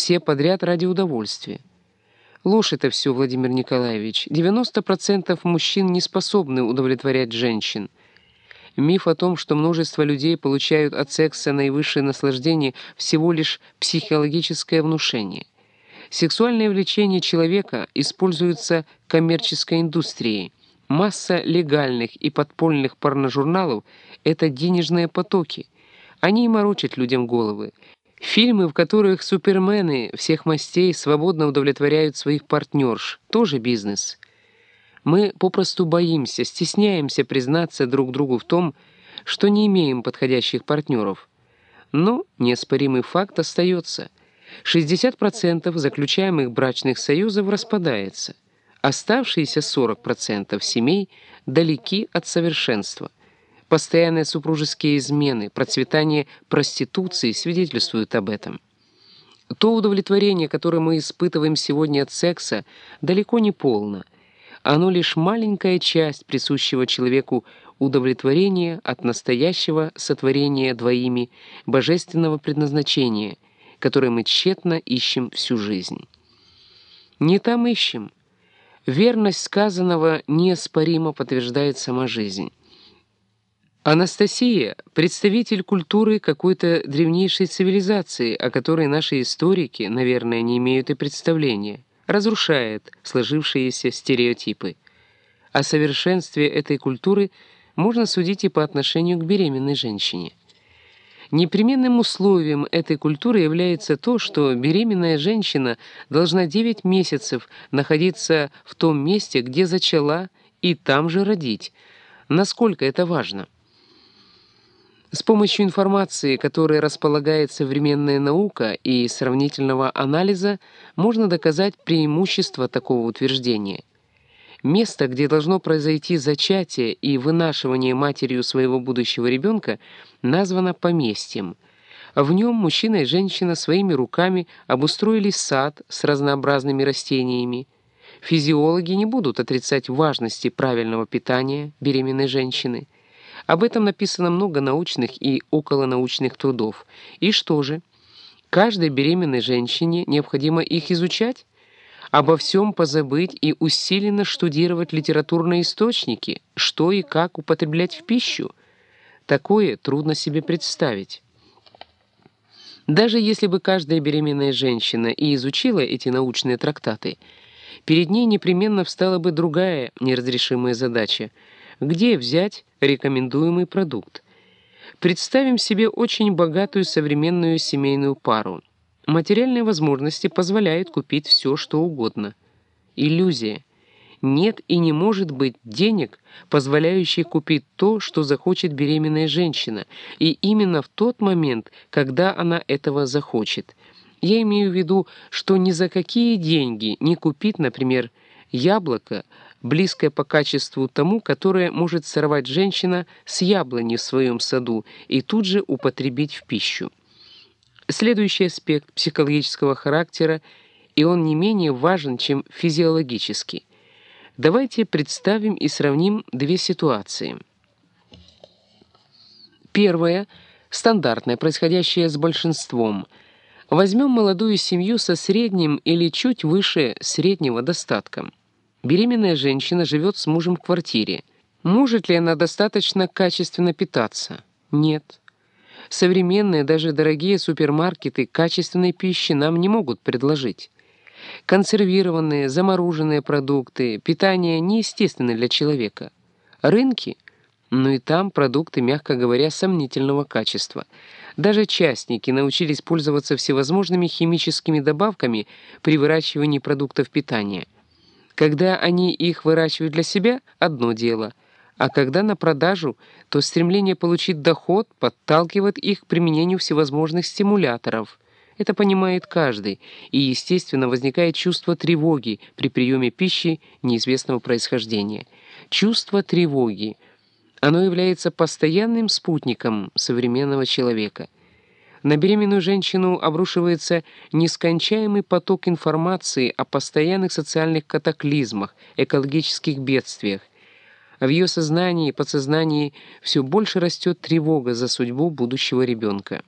все подряд ради удовольствия. Ложь это все, Владимир Николаевич. 90% мужчин не способны удовлетворять женщин. Миф о том, что множество людей получают от секса наивысшее наслаждение, всего лишь психологическое внушение. Сексуальное влечение человека используется коммерческой индустрией. Масса легальных и подпольных порножурналов — это денежные потоки. Они и морочат людям головы. Фильмы, в которых супермены всех мастей свободно удовлетворяют своих партнерш, тоже бизнес. Мы попросту боимся, стесняемся признаться друг другу в том, что не имеем подходящих партнеров. Но неоспоримый факт остается. 60% заключаемых брачных союзов распадается. Оставшиеся 40% семей далеки от совершенства. Постоянные супружеские измены, процветание проституции свидетельствуют об этом. То удовлетворение, которое мы испытываем сегодня от секса, далеко не полно. Оно лишь маленькая часть присущего человеку удовлетворения от настоящего сотворения двоими божественного предназначения, которое мы тщетно ищем всю жизнь. Не там ищем. Верность сказанного неоспоримо подтверждает сама жизнь. Анастасия — представитель культуры какой-то древнейшей цивилизации, о которой наши историки, наверное, не имеют и представления, разрушает сложившиеся стереотипы. О совершенстве этой культуры можно судить и по отношению к беременной женщине. Непременным условием этой культуры является то, что беременная женщина должна 9 месяцев находиться в том месте, где зачала, и там же родить. Насколько это важно? С помощью информации, которой располагает современная наука и сравнительного анализа, можно доказать преимущество такого утверждения. Место, где должно произойти зачатие и вынашивание матерью своего будущего ребенка, названо поместьем. В нем мужчина и женщина своими руками обустроили сад с разнообразными растениями. Физиологи не будут отрицать важности правильного питания беременной женщины – об этом написано много научных и околонаучных трудов. И что же? Каждой беременной женщине необходимо их изучать? Обо всем позабыть и усиленно штудировать литературные источники, что и как употреблять в пищу? Такое трудно себе представить. Даже если бы каждая беременная женщина и изучила эти научные трактаты, перед ней непременно встала бы другая неразрешимая задача — где взять рекомендуемый продукт. Представим себе очень богатую современную семейную пару. Материальные возможности позволяют купить все, что угодно. Иллюзия. Нет и не может быть денег, позволяющих купить то, что захочет беременная женщина, и именно в тот момент, когда она этого захочет. Я имею в виду, что ни за какие деньги не купить, например, яблоко, близкое по качеству тому, которое может сорвать женщина с яблони в своем саду и тут же употребить в пищу. Следующий аспект психологического характера, и он не менее важен, чем физиологический. Давайте представим и сравним две ситуации. Первая — стандартная, происходящая с большинством. Возьмем молодую семью со средним или чуть выше среднего достатком. Беременная женщина живет с мужем в квартире. Может ли она достаточно качественно питаться? Нет. Современные, даже дорогие супермаркеты качественной пищи нам не могут предложить. Консервированные, замороженные продукты, питание неестественно для человека. Рынки? Ну и там продукты, мягко говоря, сомнительного качества. Даже частники научились пользоваться всевозможными химическими добавками при выращивании продуктов питания – когда они их выращивают для себя – одно дело, а когда на продажу, то стремление получить доход подталкивает их к применению всевозможных стимуляторов. Это понимает каждый, и, естественно, возникает чувство тревоги при приеме пищи неизвестного происхождения. Чувство тревоги. Оно является постоянным спутником современного человека – на беременную женщину обрушивается нескончаемый поток информации о постоянных социальных катаклизмах, экологических бедствиях. В ее сознании и подсознании все больше растет тревога за судьбу будущего ребенка.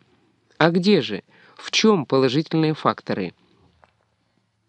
А где же? В чем положительные факторы –